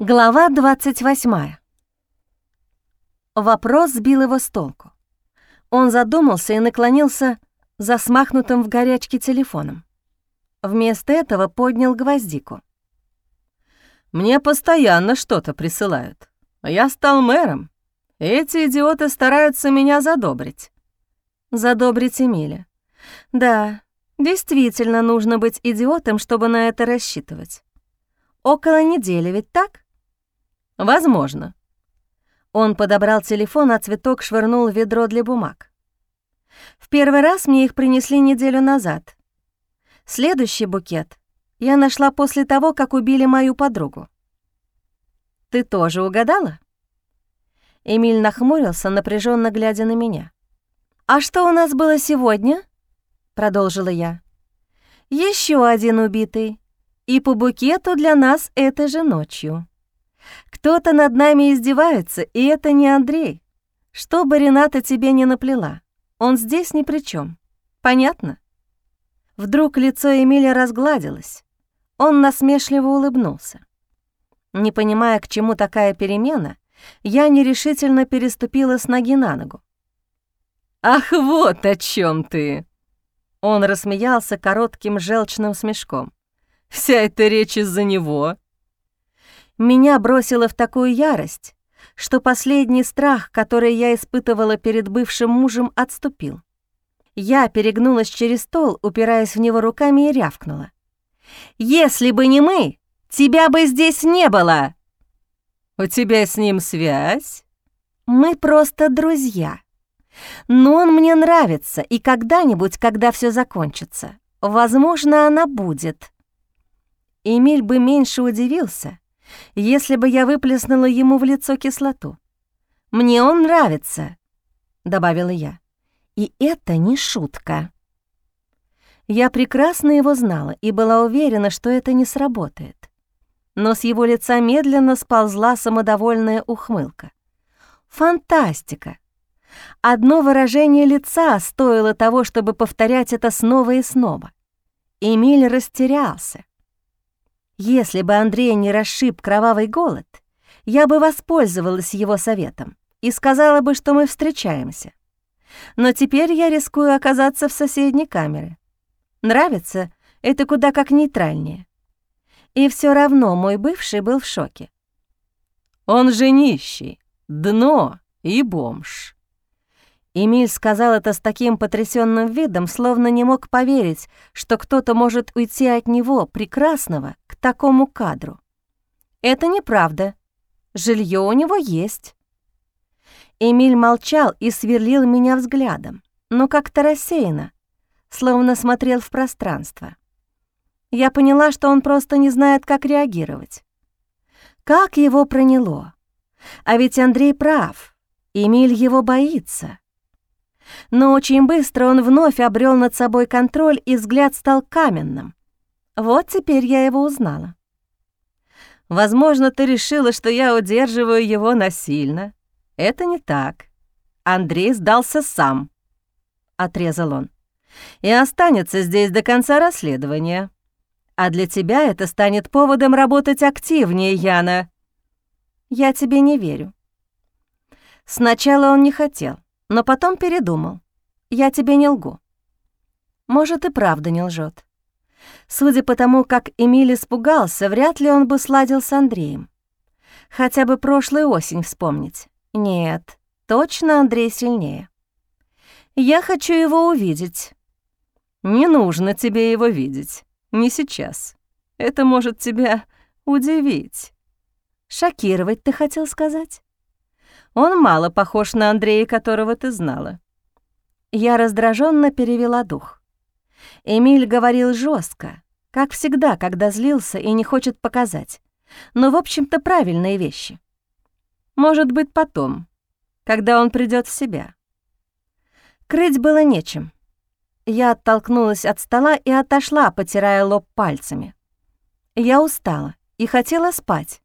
Глава 28. Вопрос сбил его с толку. Он задумался и наклонился за смахнутым в горячке телефоном. Вместо этого поднял гвоздику. «Мне постоянно что-то присылают. Я стал мэром. Эти идиоты стараются меня задобрить». «Задобрить Эмиля. Да, действительно нужно быть идиотом, чтобы на это рассчитывать. Около недели, ведь так?» «Возможно». Он подобрал телефон, а цветок швырнул в ведро для бумаг. «В первый раз мне их принесли неделю назад. Следующий букет я нашла после того, как убили мою подругу». «Ты тоже угадала?» Эмиль нахмурился, напряженно глядя на меня. «А что у нас было сегодня?» — продолжила я. Еще один убитый. И по букету для нас этой же ночью». Кто-то над нами издевается, и это не Андрей. Что бы Рената тебе не наплела, он здесь ни при чем. Понятно? Вдруг лицо Эмиля разгладилось. Он насмешливо улыбнулся. Не понимая, к чему такая перемена, я нерешительно переступила с ноги на ногу. «Ах, вот о чем ты!» Он рассмеялся коротким желчным смешком. «Вся эта речь из-за него. Меня бросило в такую ярость, что последний страх, который я испытывала перед бывшим мужем, отступил. Я перегнулась через стол, упираясь в него руками и рявкнула. «Если бы не мы, тебя бы здесь не было!» «У тебя с ним связь?» «Мы просто друзья. Но он мне нравится, и когда-нибудь, когда все закончится, возможно, она будет». Эмиль бы меньше удивился, если бы я выплеснула ему в лицо кислоту. «Мне он нравится», — добавила я. «И это не шутка». Я прекрасно его знала и была уверена, что это не сработает. Но с его лица медленно сползла самодовольная ухмылка. Фантастика! Одно выражение лица стоило того, чтобы повторять это снова и снова. Эмиль растерялся. Если бы Андрей не расшиб кровавый голод, я бы воспользовалась его советом и сказала бы, что мы встречаемся. Но теперь я рискую оказаться в соседней камере. Нравится — это куда как нейтральнее. И все равно мой бывший был в шоке. «Он же нищий, дно и бомж», Эмиль сказал это с таким потрясенным видом, словно не мог поверить, что кто-то может уйти от него, прекрасного, такому кадру. «Это неправда. Жилье у него есть». Эмиль молчал и сверлил меня взглядом, но как-то рассеянно, словно смотрел в пространство. Я поняла, что он просто не знает, как реагировать. Как его проняло? А ведь Андрей прав. Эмиль его боится. Но очень быстро он вновь обрел над собой контроль, и взгляд стал каменным. Вот теперь я его узнала. «Возможно, ты решила, что я удерживаю его насильно. Это не так. Андрей сдался сам», — отрезал он. «И останется здесь до конца расследования. А для тебя это станет поводом работать активнее, Яна». «Я тебе не верю». Сначала он не хотел, но потом передумал. Я тебе не лгу. Может, и правда не лжет. Судя по тому, как Эмиль испугался, вряд ли он бы сладил с Андреем. Хотя бы прошлую осень вспомнить. Нет, точно Андрей сильнее. Я хочу его увидеть. Не нужно тебе его видеть. Не сейчас. Это может тебя удивить. Шокировать ты хотел сказать? Он мало похож на Андрея, которого ты знала. Я раздраженно перевела дух. Эмиль говорил жестко, как всегда, когда злился и не хочет показать, но, в общем-то, правильные вещи. Может быть, потом, когда он придет в себя. Крыть было нечем. Я оттолкнулась от стола и отошла, потирая лоб пальцами. Я устала и хотела спать.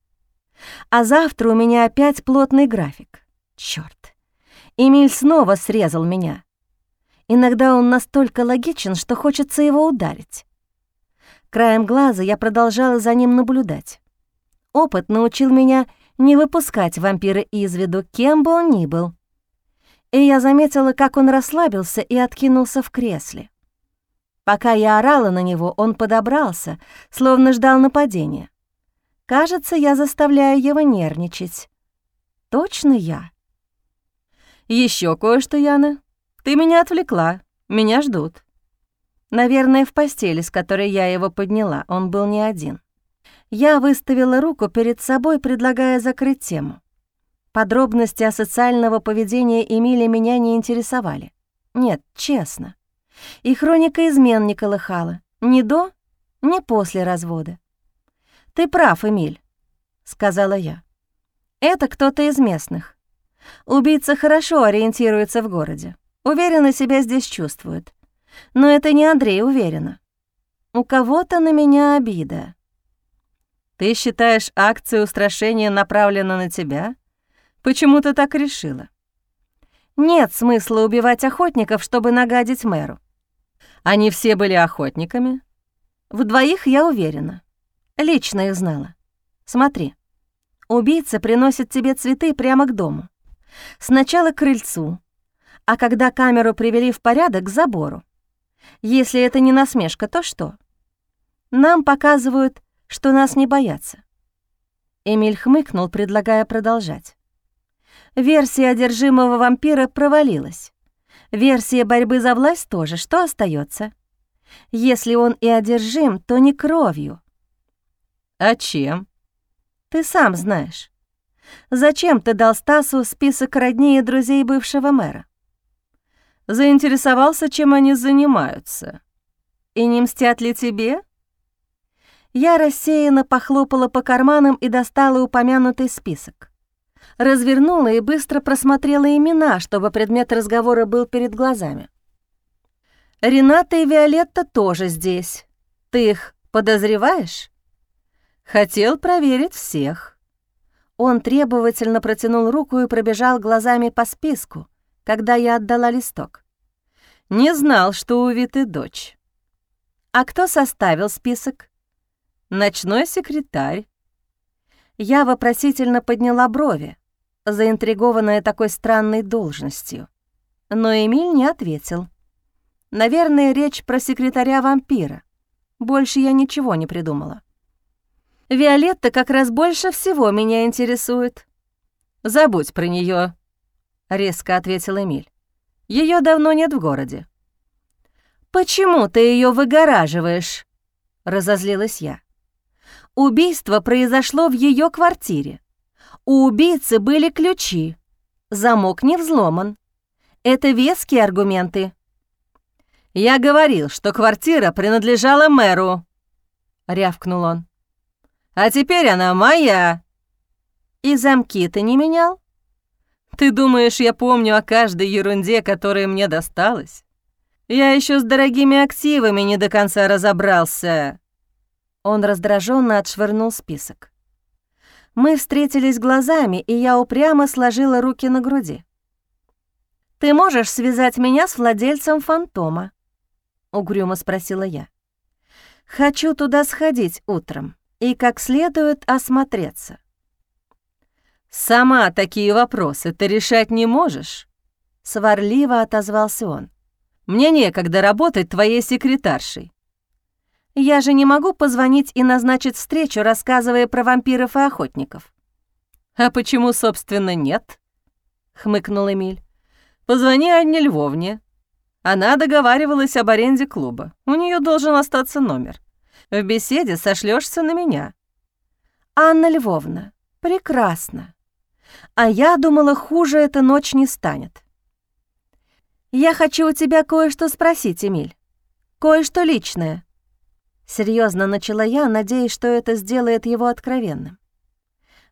А завтра у меня опять плотный график. Чёрт. Эмиль снова срезал меня. Иногда он настолько логичен, что хочется его ударить. Краем глаза я продолжала за ним наблюдать. опыт научил меня не выпускать вампира из виду, кем бы он ни был. И я заметила, как он расслабился и откинулся в кресле. Пока я орала на него, он подобрался, словно ждал нападения. Кажется, я заставляю его нервничать. Точно я. Еще кое-что, Яна. Ты меня отвлекла. Меня ждут. Наверное, в постели, с которой я его подняла, он был не один. Я выставила руку перед собой, предлагая закрыть тему. Подробности о социального поведения Эмили меня не интересовали. Нет, честно. И хроника измен не колыхала. Ни до, ни после развода. «Ты прав, Эмиль», — сказала я. «Это кто-то из местных. Убийца хорошо ориентируется в городе. Уверенно себя здесь чувствует. Но это не Андрей, уверена. У кого-то на меня обида». «Ты считаешь, акция устрашения направлена на тебя? Почему ты так решила?» Нет смысла убивать охотников, чтобы нагадить мэру. Они все были охотниками? В двоих я уверена. Лично их знала. Смотри, убийца приносит тебе цветы прямо к дому. Сначала к крыльцу, а когда камеру привели в порядок, к забору. Если это не насмешка, то что? Нам показывают, что нас не боятся. Эмиль хмыкнул, предлагая продолжать. Версия одержимого вампира провалилась. Версия борьбы за власть тоже. Что остается? Если он и одержим, то не кровью. А чем? Ты сам знаешь. Зачем ты дал Стасу список родней и друзей бывшего мэра? Заинтересовался, чем они занимаются. И не мстят ли тебе? Я рассеянно похлопала по карманам и достала упомянутый список развернула и быстро просмотрела имена, чтобы предмет разговора был перед глазами. «Рената и Виолетта тоже здесь. Ты их подозреваешь?» «Хотел проверить всех». Он требовательно протянул руку и пробежал глазами по списку, когда я отдала листок. «Не знал, что у Виты дочь». «А кто составил список?» «Ночной секретарь». Я вопросительно подняла брови заинтригованная такой странной должностью. Но Эмиль не ответил. Наверное, речь про секретаря-вампира. Больше я ничего не придумала. Виолетта как раз больше всего меня интересует. Забудь про нее, резко ответил Эмиль. Ее давно нет в городе. Почему ты ее выгораживаешь? разозлилась я. Убийство произошло в ее квартире. У убийцы были ключи. Замок не взломан. Это веские аргументы. «Я говорил, что квартира принадлежала мэру», — рявкнул он. «А теперь она моя». «И замки ты не менял?» «Ты думаешь, я помню о каждой ерунде, которая мне досталась? Я еще с дорогими активами не до конца разобрался». Он раздраженно отшвырнул список. Мы встретились глазами, и я упрямо сложила руки на груди. «Ты можешь связать меня с владельцем фантома?» — угрюмо спросила я. «Хочу туда сходить утром и как следует осмотреться». «Сама такие вопросы ты решать не можешь?» — сварливо отозвался он. «Мне некогда работать твоей секретаршей. Я же не могу позвонить и назначить встречу, рассказывая про вампиров и охотников. А почему, собственно, нет? хмыкнул Эмиль. Позвони Анне Львовне. Она договаривалась об аренде клуба. У нее должен остаться номер. В беседе сошлешься на меня. Анна Львовна, прекрасно. А я думала, хуже эта ночь не станет. Я хочу у тебя кое-что спросить, Эмиль. Кое-что личное. Серьезно начала я, надеясь, что это сделает его откровенным.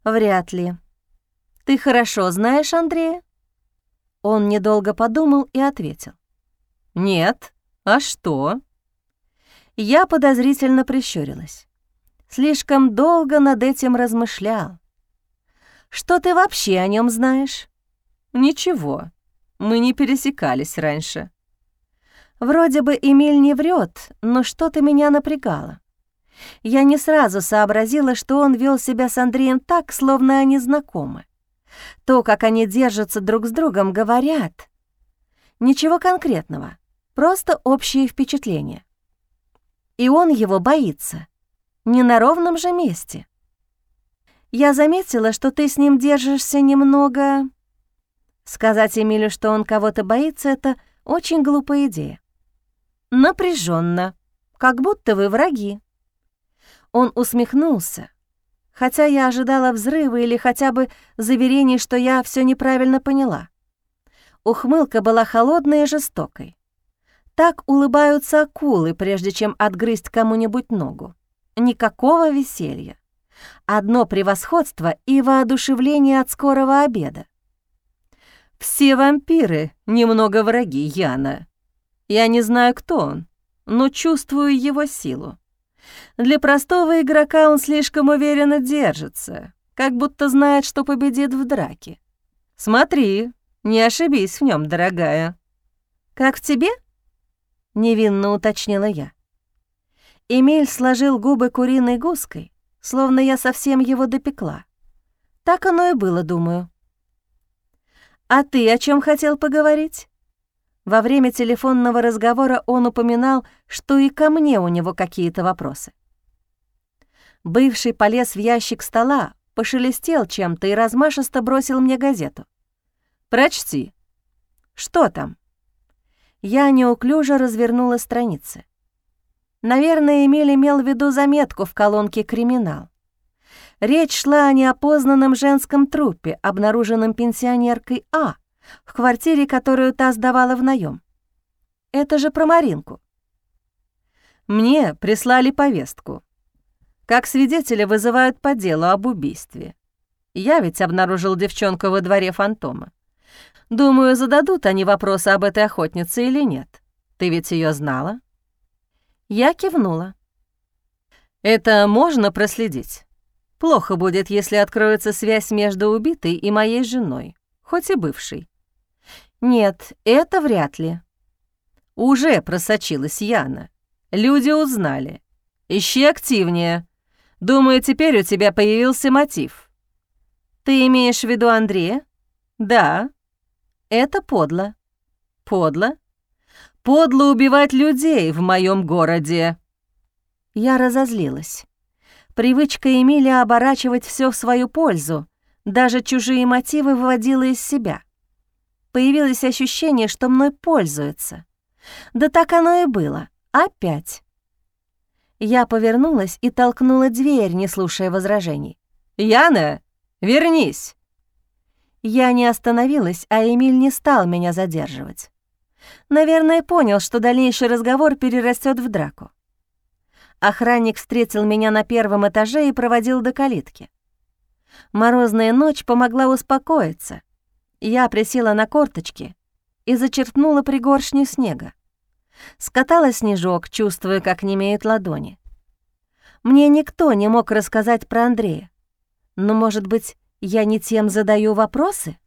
«Вряд ли. Ты хорошо знаешь Андрея?» Он недолго подумал и ответил. «Нет. А что?» Я подозрительно прищурилась. Слишком долго над этим размышлял. «Что ты вообще о нем знаешь?» «Ничего. Мы не пересекались раньше». Вроде бы Эмиль не врет, но что-то меня напрягало. Я не сразу сообразила, что он вел себя с Андреем так, словно они знакомы. То, как они держатся друг с другом, говорят. Ничего конкретного, просто общее впечатление. И он его боится. Не на ровном же месте. Я заметила, что ты с ним держишься немного... Сказать Эмилю, что он кого-то боится, это очень глупая идея. Напряженно, как будто вы враги. Он усмехнулся, хотя я ожидала взрыва или хотя бы заверений, что я все неправильно поняла. Ухмылка была холодной и жестокой. Так улыбаются акулы, прежде чем отгрызть кому-нибудь ногу. Никакого веселья. Одно превосходство и воодушевление от скорого обеда. «Все вампиры немного враги Яна. Я не знаю, кто он, но чувствую его силу. Для простого игрока он слишком уверенно держится, как будто знает, что победит в драке. Смотри, не ошибись в нем, дорогая. Как в тебе? Невинно уточнила я. Эмиль сложил губы куриной гуской, словно я совсем его допекла. Так оно и было, думаю. «А ты о чем хотел поговорить?» Во время телефонного разговора он упоминал, что и ко мне у него какие-то вопросы. Бывший полез в ящик стола, пошелестел чем-то и размашисто бросил мне газету. «Прочти». «Что там?» Я неуклюже развернула страницы. Наверное, Эмиль имел в виду заметку в колонке «Криминал». Речь шла о неопознанном женском трупе, обнаруженном пенсионеркой А, в квартире, которую та сдавала в наем. Это же про Маринку. Мне прислали повестку. Как свидетеля вызывают по делу об убийстве. Я ведь обнаружил девчонку во дворе фантома. Думаю, зададут они вопросы об этой охотнице или нет. Ты ведь ее знала? Я кивнула. Это можно проследить. Плохо будет, если откроется связь между убитой и моей женой, хоть и бывшей. Нет, это вряд ли. Уже просочилась Яна. Люди узнали. Ищи активнее. Думаю, теперь у тебя появился мотив. Ты имеешь в виду Андрея? Да. Это подло. Подло? Подло убивать людей в моем городе. Я разозлилась. Привычка Эмилия оборачивать все в свою пользу, даже чужие мотивы выводила из себя появилось ощущение, что мной пользуются. Да так оно и было. Опять. Я повернулась и толкнула дверь, не слушая возражений. «Яна, вернись!» Я не остановилась, а Эмиль не стал меня задерживать. Наверное, понял, что дальнейший разговор перерастет в драку. Охранник встретил меня на первом этаже и проводил до калитки. Морозная ночь помогла успокоиться, я присела на корточки и зачерпнула пригоршню снега. Скатала снежок, чувствуя, как немеют ладони. Мне никто не мог рассказать про Андрея. Но, может быть, я не тем задаю вопросы?